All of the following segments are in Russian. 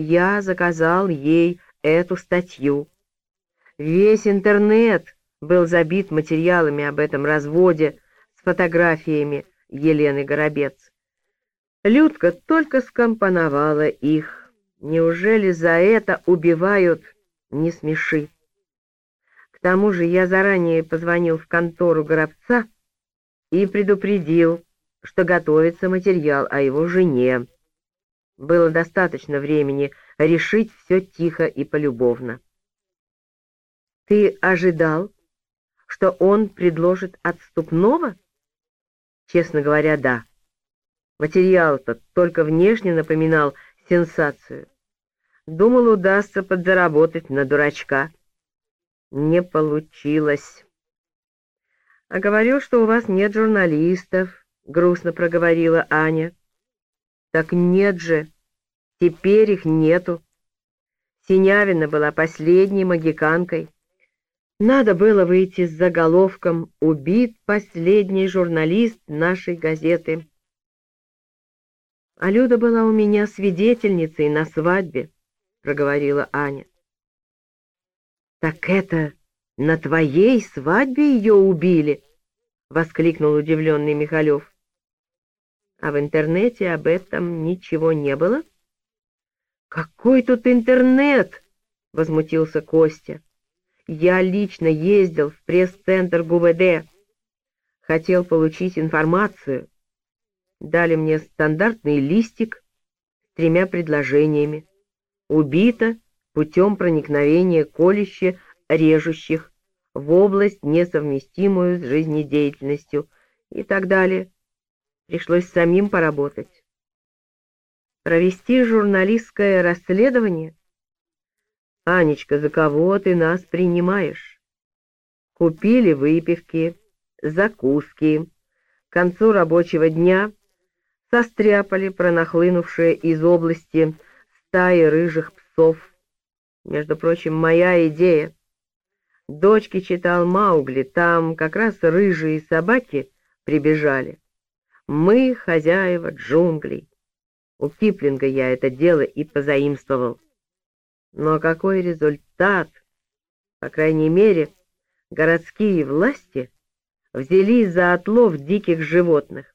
я заказал ей эту статью. Весь интернет был забит материалами об этом разводе с фотографиями Елены Горобец. Людка только скомпоновала их. Неужели за это убивают? Не смеши. К тому же я заранее позвонил в контору Горобца и предупредил, что готовится материал о его жене. Было достаточно времени решить все тихо и полюбовно. Ты ожидал, что он предложит отступного? Честно говоря, да. Материал-то только внешне напоминал сенсацию. Думал, удастся подзаработать на дурачка. Не получилось. А говорю, что у вас нет журналистов, — грустно проговорила Аня. Так нет же, теперь их нету. Синявина была последней магиканкой. Надо было выйти с заголовком «Убит последний журналист нашей газеты». А Люда была у меня свидетельницей на свадьбе, — проговорила Аня. «Так это на твоей свадьбе ее убили?» — воскликнул удивленный Михалев. «А в интернете об этом ничего не было?» «Какой тут интернет?» — возмутился Костя. Я лично ездил в пресс-центр ГУВД. Хотел получить информацию. Дали мне стандартный листик с тремя предложениями. Убито путем проникновения колюще режущих в область, несовместимую с жизнедеятельностью и так далее. Пришлось самим поработать. Провести журналистское расследование — «Анечка, за кого ты нас принимаешь?» Купили выпивки, закуски. К концу рабочего дня состряпали пронахлынувшие из области стаи рыжих псов. Между прочим, моя идея. Дочке читал Маугли, там как раз рыжие собаки прибежали. Мы хозяева джунглей. У Киплинга я это дело и позаимствовал. Но какой результат? По крайней мере, городские власти взялись за отлов диких животных.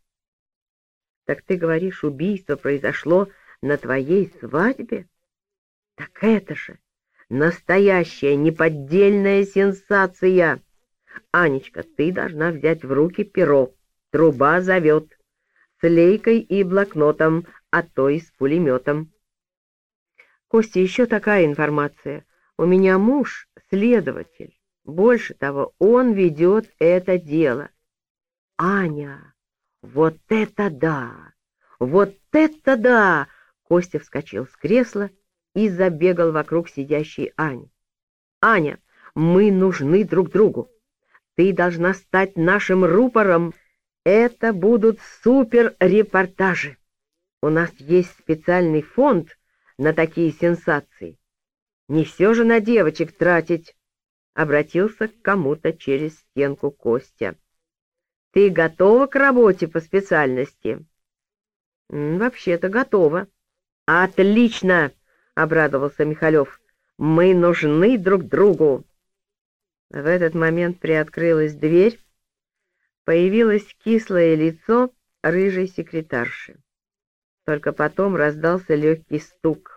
Так ты говоришь, убийство произошло на твоей свадьбе? Так это же настоящая неподдельная сенсация. Анечка, ты должна взять в руки перо. Труба зовет. С лейкой и блокнотом, а то и с пулеметом. Костя, еще такая информация. У меня муж — следователь. Больше того, он ведет это дело. Аня, вот это да! Вот это да! Костя вскочил с кресла и забегал вокруг сидящей Ани. Аня, мы нужны друг другу. Ты должна стать нашим рупором. Это будут суперрепортажи. У нас есть специальный фонд — на такие сенсации. Не все же на девочек тратить, — обратился к кому-то через стенку Костя. — Ты готова к работе по специальности? — Вообще-то готова. — Отлично, — обрадовался Михалев. — Мы нужны друг другу. В этот момент приоткрылась дверь, появилось кислое лицо рыжей секретарши. Только потом раздался легкий стук.